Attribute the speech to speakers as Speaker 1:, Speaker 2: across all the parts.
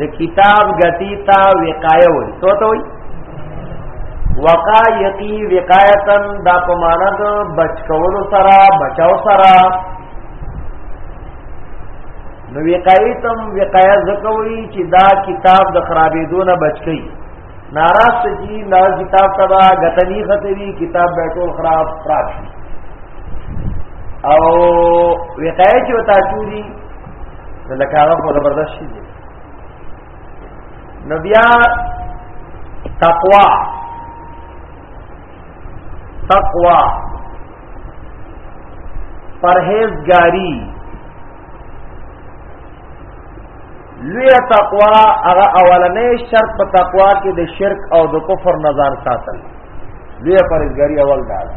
Speaker 1: د کتاب غتی تا وقایه وي سو ته وي وقایتی وقایتن دا په معنا د بچ کولو سره بچاو سره نو وقایتم وقایه زکوي چې دا کتاب د خرابې دونه بچ کی ناراض جی لا کتاب تبا غتنی خطوی کتاب بیٹول خراب خراب شي او وقایه چې وتا چوری نو لکه هغه خو زبردست شي نو بیا تقوا تقوا پرهیزګاری لوی تقوا هغه اولنې شرط په تقوا کې د شرک او د کفر نظر ساتل لوی پرهیزګاری اول دا ده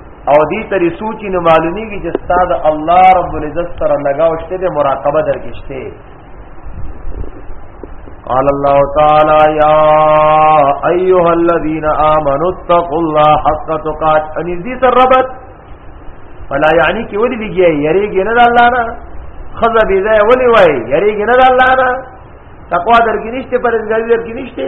Speaker 1: او دې ترې سوچي نو معلومیږي چې استاد الله رب العزت سره لگاو شته د مراقبه درکشته قال الله تعالى يا ايها الذين امنوا اتقوا الله حق تقاته ان دې سره ربط ولا یعنی کې ولې لګي یریږي نه الله نه خزه بي ځای ولې وای یریږي نه الله نه تقوا درګی نشته پرېزګاری درګی نشته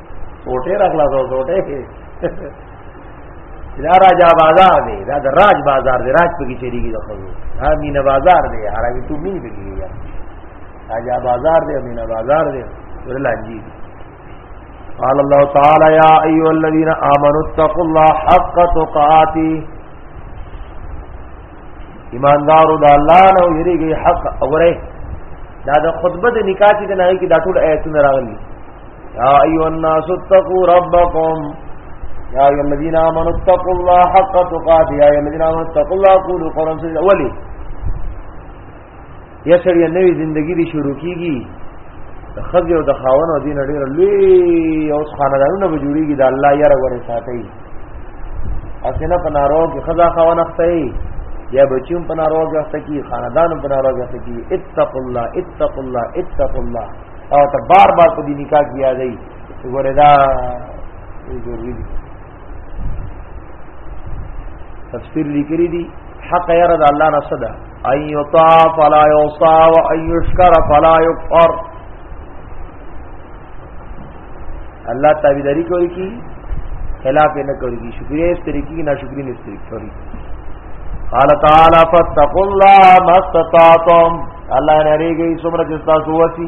Speaker 1: ټوټه راغلا زو ټوټه کې دا راجا بازار دی دا د راج بازار دی راج پکې چریږي د خلکو ها مینه بازار دی حرامي تو مینه پکې یا راجا بازار دی مینه بازار دی ورلانجی قال الله تعالی یا ایو الذین آمنوا اتقوا الله حق تقاته ایماندارو د الله نو یریږي حق اوره دا د خطبه د نکاح چې نه کې دا ټول آیتونه راغلي یا ایو الناس اتقوا ربکم یا ایو الذین آمنوا اتقوا الله حق تقاته یا ایو الذین آمنوا اتقوا الله قولوا قولا سدیدا ولی یا سړی نوې زندگی دی شروع کیږي خزی او د خاون او دین ډیر لوی او خاندانونه به جوړیږي د الله یاره ورې ساتي اسنه په نارو کې خزا خاون اخته یا بچیوم په نارو کې اخته کی خاندان په نارو کې اخته کی اتق الله اتق الله اتق الله او ته بار بار په دې نکاح کې یادې ګوره دا ضروری دي تفسیر لیکلی دی حق یره د الله نه صدا ان یطا فلا یوصا و ان یشکر فلا یکفر الله تابعداری کوي کی خلاف نه کوي کی شکریا اس طریقې نه شکرین اس طریقې کوي قال تعالی فتقوا الله ما استطعتم الله نه ریږي څومره چې تاسو وسی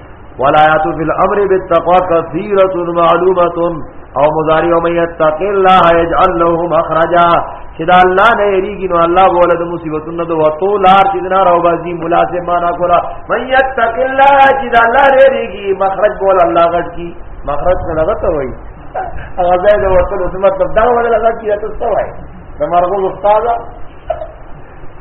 Speaker 1: والآیات فی الامر بالتقوى کثیرۃ معلومۃ او مضارع من یتق الله یجعل له مخرجا چې دا الله نه یریږي نو الله بوله د مصیبتونو د وتو لار چې نه راو بازي ملازم معنا کولا من یتق الله چې دا الله نه یریږي مخرج بول الله غټ کی مخرج څنګه غته وای هغه ځای د وتو د مطلب دا ولا غټ کی تاسو وای د مرغو استاد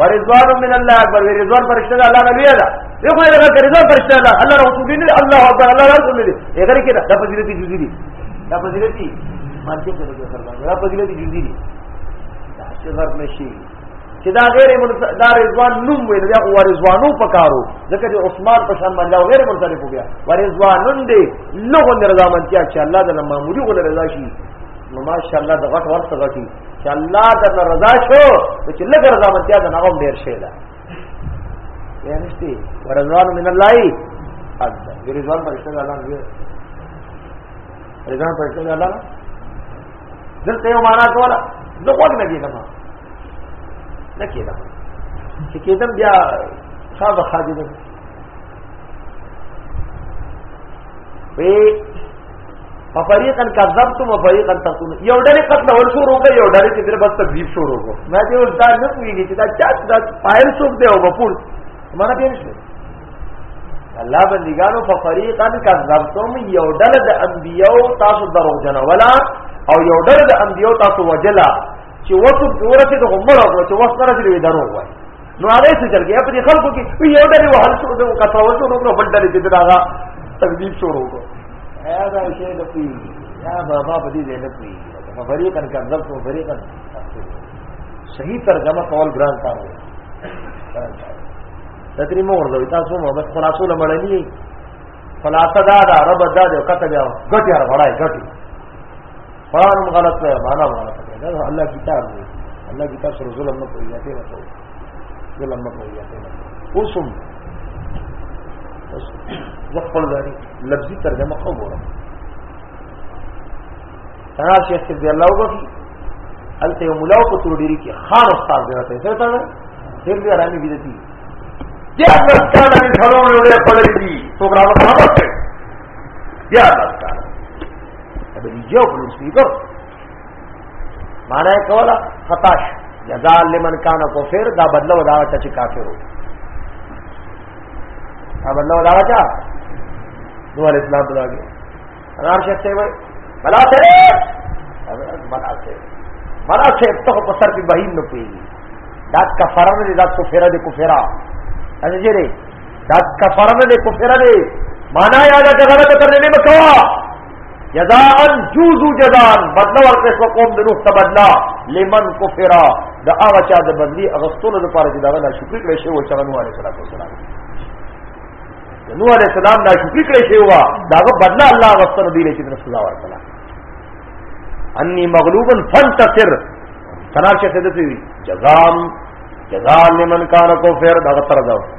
Speaker 1: ورزوان من الله اکبر ورزوان فرشتہ دا الله نبی دا یو خو هغه ورزوان فرشتہ دا الله رسول دی الله اکبر الله رسول دی هغه کې دا فضیلت جزئی دی دا فضیلت دی مارکیټ کې دا سره دا فضیلت جزئی دی دا چې ورته نشي چې دا غیر دا رضوان نوم ویل دا او رضوانو پکارو ځکه چې عثمان په شان باندې غیر منصرف وګیا ورضوانون دی لغون رضامندیا چې الله د معمولی غو رضا شي نو ماشاءالله د غټ ورته غټي چې الله د رضا شو چې لږ رضا متیا د نغم ډیر شي دا یې نشتی ورزوان من الله حد دې رضوان پرشته الله نه رضوان پرشته الله دلته یو معنا کوله زه خوښ نه کېدم نه کېدم چې کېدم بیا صاحب خادم وی ففریقا کذبتم وفریقا تقتلون یو ډلې قتل ول شو روکه یو ډلې چې در بس تکذیب شو روکو ما دې اوس دا نه پوهیږي چې دا چا دا فاعل څوک دی او مفعول معنا پېښ شو الله بندګانو ففریقا کذبتم یو ډلې د انبیو تاسو درو جن ولا او یو ډلې د انبیو تاسو وجلا چې وڅو ورته د عمر او چې وسره دې درو وای نو هغه څه چل کېږي په دې خلکو کې وی یو ډلې وهل شو د کتاول شو نو بل ډلې دې دغه تکذیب شروع وکړو یا دا شی د پی یا بابا په دې ځای نه پی فریقا کذبت و فریقا صحیح ترجمه کول ګران کار دی تدری مور دوی تاسو مو بس خلاصو لمړنی خلاصه دا دا رب دا دې کته بیا ګټي هر وړای ګټي قرآن هم غلط دی معنا هم غلط دی دا الله کتاب دی الله کتاب سره ظلم نه کوي ته نه کوي ظلم نه کوي ته نه اوسم زه خپل ځای لفظي ترجمه خو ګورم تنا شیخ دې الله وګړي الته یو ملاو په تور ډیری کې خان استاد دی راته څه تا ډېر دې آرامي دي دي یا الله تعالی دې څلور لوري خپل دي تو ګرامه خبره ده یا الله ابي جو بل سپیکر معنی کولا خطا شو جزاء لمن کان کفر دا بدل ودا چې کافر وو دا بدل ودا چا نو اسلام بلا گئے انار شیخ سے وای بلا سے بلا سے بلا سے تو په سر په بهین نه پیږي دا کفر نه دا کفر دې کفرا اځه جره دا کفر نه دی کفر دی معنا یا دا غلطه ترجمه مکوا جزاء جوزو جزاء بدلا ورکړ شو قوم د روح تبدلا لمن کفر دا هغه چا د بدلی اغستون د پاره چې دا نه شکر کړی شو چې نو عليه السلام نو عليه السلام دا شکر کړی شو دا بدلا الله غستون دی چې د سزا ورکړه انی مغلوبا فانتصر تنار شیخ دې جزام جزاء لمن کان کفر دا تر دا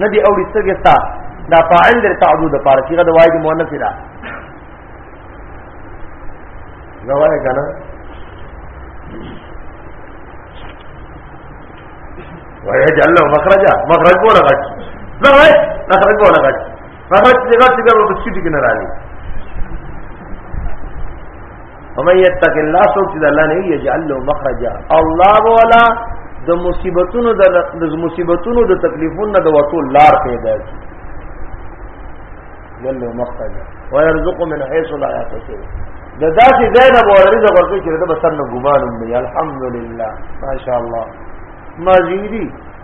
Speaker 1: ندی اوړي څګستا دا فاعل در تعدو د پاره صيغه د واحد مؤنث ده غواړی کنه ويجعل له مخرجا مخرج بولا غټ نه وای مخرج بولا غټ هغه چې هغه چې ورته سټی کې نه راځي ومن يتق الله سوچ چې الله نه یجعل له مخرجا الله ولا د مصیبتونو د مصیبتونو د تکلیفونو د وټو لار پیدا کی جل مخرج ويرزق من حيث لا يحتسب د داسې ځای نه بوري د ورته چې د بسر نه ګمان دی الحمدلله ماشاءالله مازیری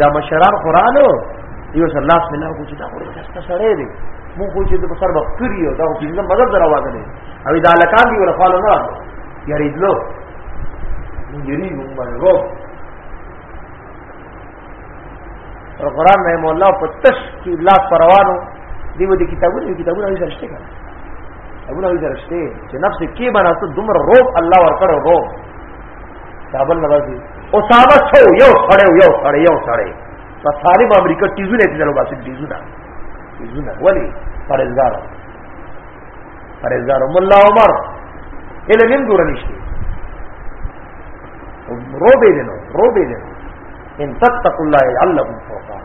Speaker 1: دا مشران قرانو یو سر لاس مې نه کو چې دا خو څه سره دی مو خو چې د سر بختوري او دا خو څنګه مدد دراوازه نه او دا لکان دی ولا خاله نه یاري دلو یری مو باندې رو قرآن نه مولا په تش کې لاس پروانو دیو دي کتابونه کتابونه یې درشته کړه ابو نبی درشته چې نفس کې باندې دومره روب الله ورکړو روب کابل نه راځي اسامه څو یو سړی یو سړی یو سړی په طالب امریکا تیزونه دي دلو باسي تیزونه تیزونه ولی پرېزګار پرېزګار مولا عمر اله نیم ګور نشته روبې دینو روبې دینو ان تتقوا الله يعلمكم فرقان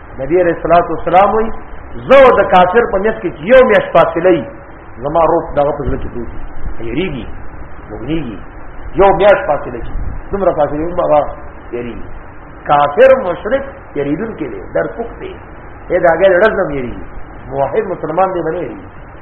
Speaker 1: نبی علیہ الصلوۃ والسلام وی زو د کافر په میت کې یو میاش فاصله زما روح دغه په ځل کې دی یریږي وګنیږي یو میاش فاصله کې دومره فاصله یې بابا یری کافر مشرک یریدون کې دی در پخته اې داګه لړزم یری موحد مسلمان دی باندې یری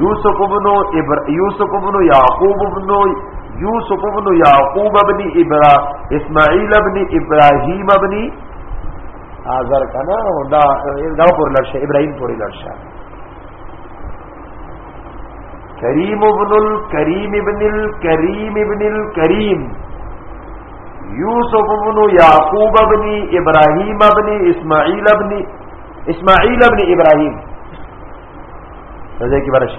Speaker 1: یوسف ابن ابر یوسف ابن یعقوب ابن یوسف ابن یعقوب ابن ابرا اسماعیل ابن ابراهیم ابن آزر کنا دا دا پر لړشه ابراهیم پوری لړشه کریم ابن الکریم ابن الکریم ابن الکریم یوسف ابن یعقوب ابن ابراهیم ابن اسماعیل ابن اسماعیل ابن ابراهیم دې کې ورش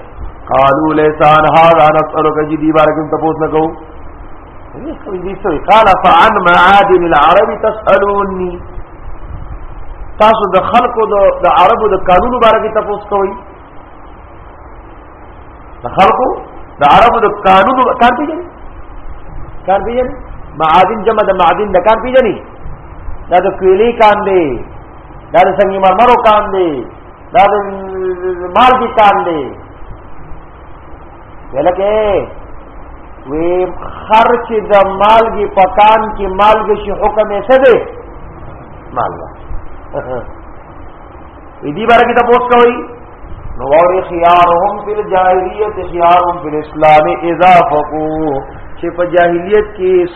Speaker 1: قالو ليس عن هذا نسالك جدي بارکم تاسو نه کو دې څه قال فعن معادن العرب تسالوني تاسو د خلکو د عربو د قانونو باره کې تاسو کوي د خلکو د عربو د قانونو کار پیژني کار پیژني معادن جمع د معادن د کار پیژني دا د کویلې کان دی دا د سنگ مرمرو کان دی دا مال کی کام دی ولکه وی خرچ د مالګي پکان کې مالګي شي حکم یې څه دی مالګه وی دی بار کې تاسو کوي نو وری خيارهم فی الجاهلیت خيارهم فی الاسلام اذا فقوا چې په جاهلیت کې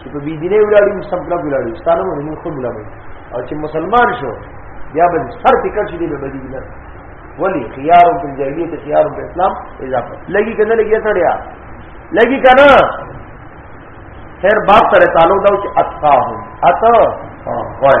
Speaker 1: چې په بی دینه ولاړی مستم کلب ولاړی ستانه مو نه خود لګي او چې مسلمان شو بیا به سر فکر شې دی به بدی نه ولی خيار په جاهلیت خيار په اسلام اضافه لګي کنه لګي سړیا لګي کنه خیر باب سره تعلق دا چې اتقاهم اتا وای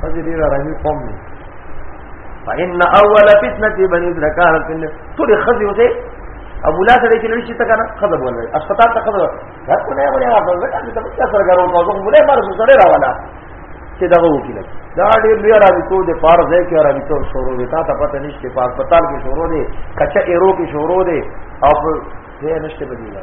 Speaker 1: خځې ډېر آرامي قوم دی فإن أول فتنة بني إسرائيل كانت في الناس تولي خزي وسي ابو لا سره چې لړ شي ته کنه خزب ولا اسپیټال ته خزب دا کو نه ولا هغه ځکه چې تاسو سره غرو تاسو مولا مر سره راواله چې دا وکیل دا ډېر لوی راځي ته د پار ځای کې راځي ته شروع دي تا ته پته نشته په اسپیټال کې شروع دي کچا ایرو کې شروع دي او په دې نشته بدیلا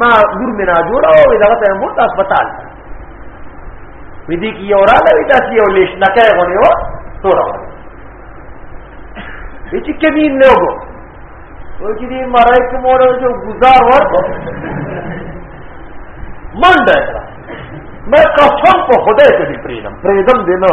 Speaker 1: ما ګور مې نه جوړا او دغه ته مو تاسو هسپتال وې دي کې یو را لوي تاسو یو لیش نه کوي غونې و تور و دې چې کمین نه وګو او چې دې مړای کې مور جو گزار ورته منډه ما قسم په خدای ته دې پریدم پریدم دې نه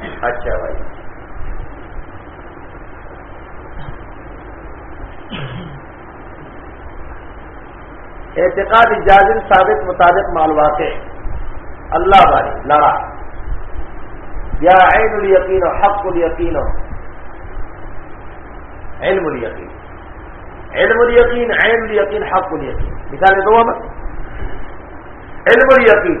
Speaker 1: اچھا بھائی اعتقاد جازم ثابت مطابق مال واقع اللہ بھائی لڑا یا عین الیقین حق الیقین علم الیقین علم الیقین عین الیقین حق الیقین مثال دو علم الیقین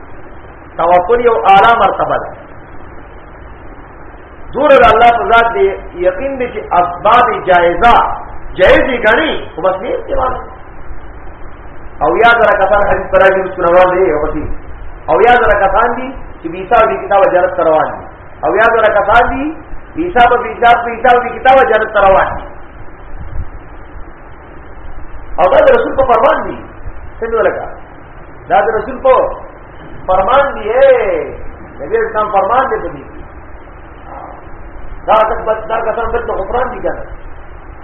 Speaker 1: توکل یو اعلی مرتبه ده دور د الله په ذات دی یقین دی چې اسباب جایزه جایز دي غني خو بس نه استعمال او یا ذرا کسان حدیث پر راځي سنوان دی او پتی او یا ذرا کسان دي چې بیسا دی کتاب جنت روان دي او یا ذرا کسان دي بیسا په بیسا په بیسا دی کتاب جنت روان دي او دا رسول په فرمان دي څنګه لګا دا د رسول په فرمان دی د دې اسلام فرمان دی په دې دا تک بد دا کسان بد ته غفران دي کنه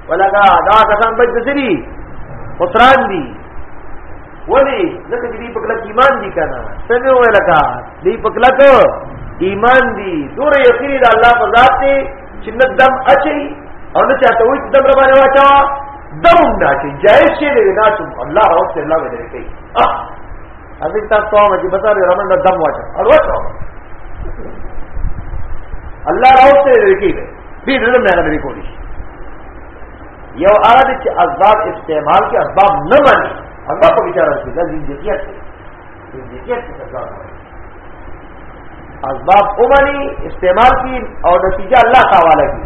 Speaker 1: ولکه دا کسان بد دي غفران دي ولی ځکه چې دې په کلک ایمان دي کنه سمه ولکه دې په کلک ایمان دي دور یقین د الله په ذات دی چې نه دم اچي او نه چاته وي دم ربانه واچا دم دا چې جائز شي دی دا چې الله راوته الله به درې کوي اه هغه تاسو ته وایم چې بس هغه رمن دا دم واچو او واچو الله راوته درې کوي دې دې نه نه کوي یو عرب چې اسباب استعمال کې اسباب نه مانی هغه په بیچاره کې دا زندگیت دی زندگیت څه اسباب اسباب اومني استعمال کی او نتیجه الله تعالی کی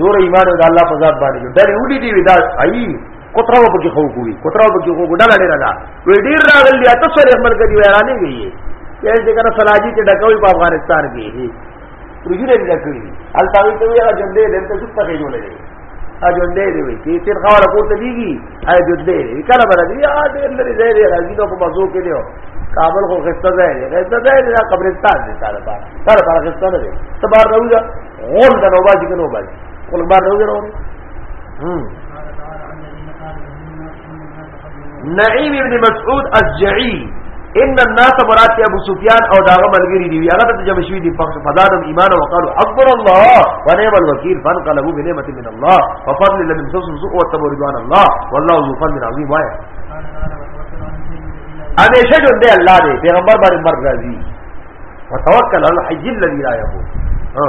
Speaker 1: دور ایمان د الله په ذات باندې ډېر وډی دی ودا ای کوتره په کې خو کوی کوتره په کې خو ګډه لړې راځه وې ډېر راغلی اته سره عمل کوي ورانه گئی یې دې کنه سلاجی ته ډکوي په افغانستان کې رجوع لري ډکوي التاوی ته وی هغه جندې دلته څه پخې جوړې اجندې دی وي چې تیر خواله پورته دیږي اجندې دی کله بل دی ا دې لري ځای دی راځي نو په مزو کې دی کابل خو خسته ځای دی خسته ځای دی قبرستان دی سره پاره سره پاره خسته نه دی تبار روزه غول د نو باجی کې نو باجی خپل بار روزه روزه هم نعیم ابن مسعود الجعی ان الناس مراد ته ابو سفیان او داغه ملګری دی هغه ته جمع شوی دی فقط فزادم ایمان او قالوا اکبر الله ونعم الوکیل فانقلبوا بنعمت من الله وفضل لم يمسسهم سوء وتبرضوان الله والله ذو فضل عظیم وای همیشه جو دی الله دی پیغمبر باندې مرګ راځي وتوکل علی الحی الذی لا یموت ها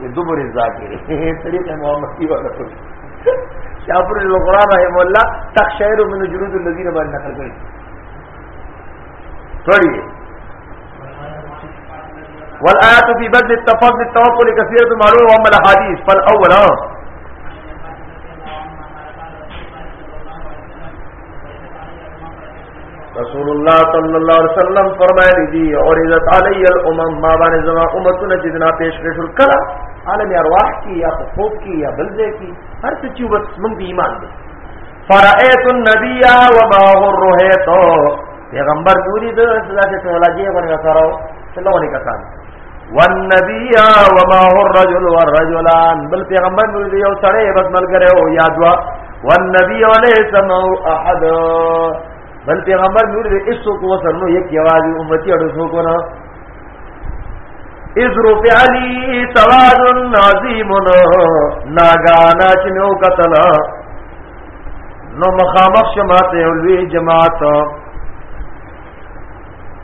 Speaker 1: یہ دبر ذاکر ہے طریق محمد کی بات کرو شاپور القرآن رحم اللہ تک شہر من جلود النظیر بار نقل کرے تھوڑی ہے والآیات فی بدل التفضل التوکل کثیرت معلوم وهم الحدیث فالاول رسول الله صلی الله علیه وسلم فرمایلی دی اوریدت علی الامم ما باندې زما امتونه چې دنا پیش کړل کلا عالم ارواح کی یا خوب کی یا بلځه کی هر څه چې وس موږ دی ایمان دی فرایت النبی و ما هو الرهیت پیغمبر دوری د سزا ته ولاجی باندې سره چلوونه کسان والنبي وما هو الرجل والرجلان بل پیغمبر نور دی یو سره بس ملګری او یادوا والنبي عليه سمو احد بل پیغمبر نور دی اسو کو سرنو یک یوازي امتی اړو سو کو نه اذ رفع علی سواد عظیم ناگانا چنو قتل نو مخامخ شماته ولوی جماعت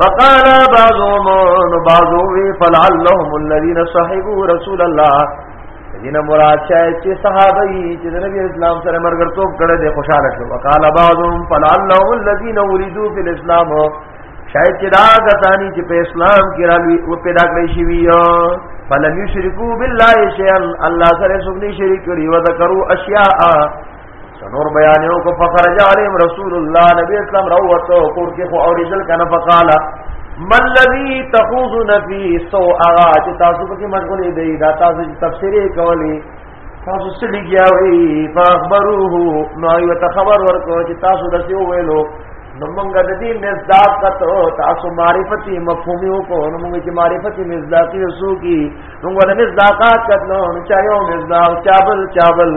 Speaker 1: فقال بعضهم بعضهم فلعلهم الذين صحبوا رسول الله دین مراد شاید چې صحابه یې چې د نبی اسلام سره مرګرتوب کړه دې خوشاله شو وقال بعضهم فلعلهم الذين ولدوا في الاسلام شاید چې دا غسانی چې په اسلام کې راوي او پیدا کړی شي وي فلم یشرکو بالله شیئا الله سره څوک نه شریک کړي وذکروا اشیاء نور بیان یو کو فخرج علیم رسول الله نبی اسلام راوته کور کې خو اوریدل کنه فقالا من الذي تخوذ في سوءا چې تاسو په کې مشغولې دی دا تاسو تفسیرې کولې تاسو سړي گیاوي فخبروه نو یو ته خبر ورکو چې تاسو د څه ویلو نو موږ د دې مزداق کتو تاسو معرفتي مفهومي وکړو نو موږ چې معرفتي مزداقي وسو کی موږ د مزداقات کتلو نو چا یو مزداق چابل چابل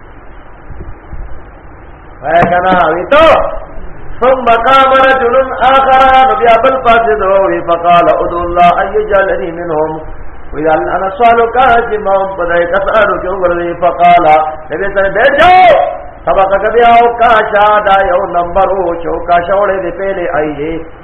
Speaker 1: وای کنا وی تو ثم قام رجل اخر نبي ابل فاسد وی فقال ادعو الله ان يجعلني منهم وی انا سوالک چې ما په دې کسانو کې ورلې فقال دې ته دې جاو سبق کبیا او کا شادا یو نمبر او چوکا شوړې دې پهلې آئیه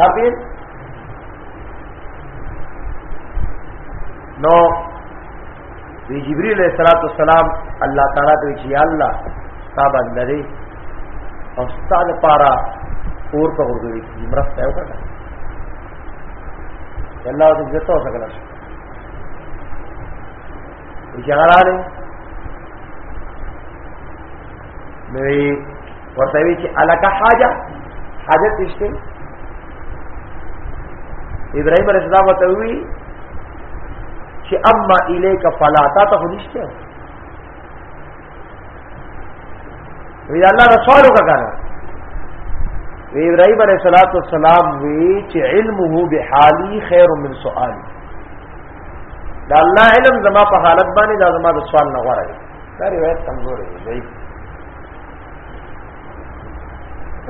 Speaker 1: تابعین نو وی جبريل عليه الصلاه والسلام الله تعالی ته چې الله تا باندې او ستاسو پارا اور په ورغوي کی مرسته یو کړه الله دې جته وسګل شي چې هغه نو ورته وی چې الک حاجه حاجت نشته ابراهيم عليه السلام ورته وی چې اما الیک فلا تا ته نشته وی الله رسول وکړه وی ابراهيم عليه الصلاه والسلام وی چې علمه بحالي خير من سؤالي دا الله علم زما په حالت باندې دا زما د سوال نه غوړه دا روایت کمزورې دی ضعیف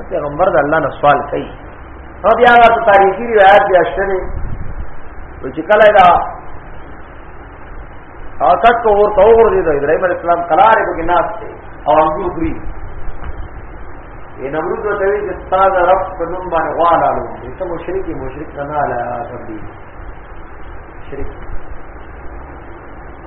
Speaker 1: پیغمبر د الله نه سوال کوي او بیا هغه تاریخي روایت بیا شته دی چې کله دا آتک کو اور تو اور دے دو ابراہیم علیہ السلام کلار کو کے ناس تھے اور ہم کو اگری یہ نمرود جو تھے جس تاز رب کنم بان غوال آلو یہ تو مشرک ہی مشرک کنا لیا سب دی شرک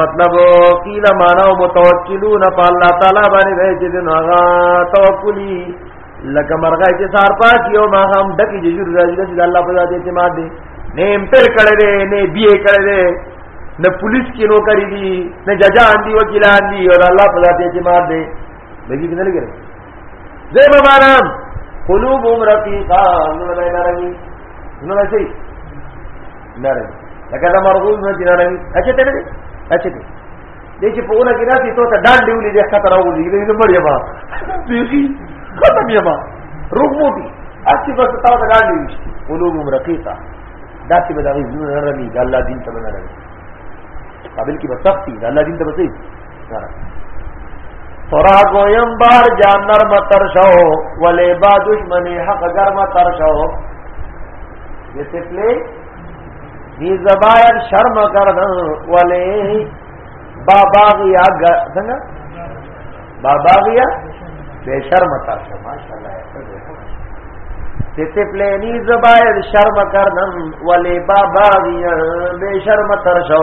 Speaker 1: مطلب قیل معنا متوکلون په الله تعالی باندې وای چې دین هغه توکلی لکه مرغه چې سار پاس یو ما هم دکی ججور راځي چې الله په ذات اعتماد دی نیم پر کړه دې نه بیه کړه دې نه پولیس کې نو کړی دي نه ججان دي وکیلان دي او الله په ذات اعتماد دی بګی کنه لګره زې مبارم قلوب رقیقا نو نه لګي نو نه شي نرم لکه دا مرغوب نه دي نرم اچې ته دې اچې دې دې چې په اونه کې راځي ته دا ډانډې ولې دې خطر راولې دې نه مړې ما دې ختم یې ما روح مو دي اسی بس تاو ته ډانډې وشي قلوب رقیقه دا چې به دا غي زونه نرمي دا الله دین ته نرمي قابل کې بسختی دا الله دین ته بسې ترا گویم بار جان نرم تر شو ولی با دشمنی حق گرم تر شو یہ سپلے دی زبائر شرم کردن ولی بابا غیا سنگا بابا غیا بے شرم تر شو ماشاءاللہ ستے پلینی زبائر شرم کردن ولی بابا غیا بے شرم تر شو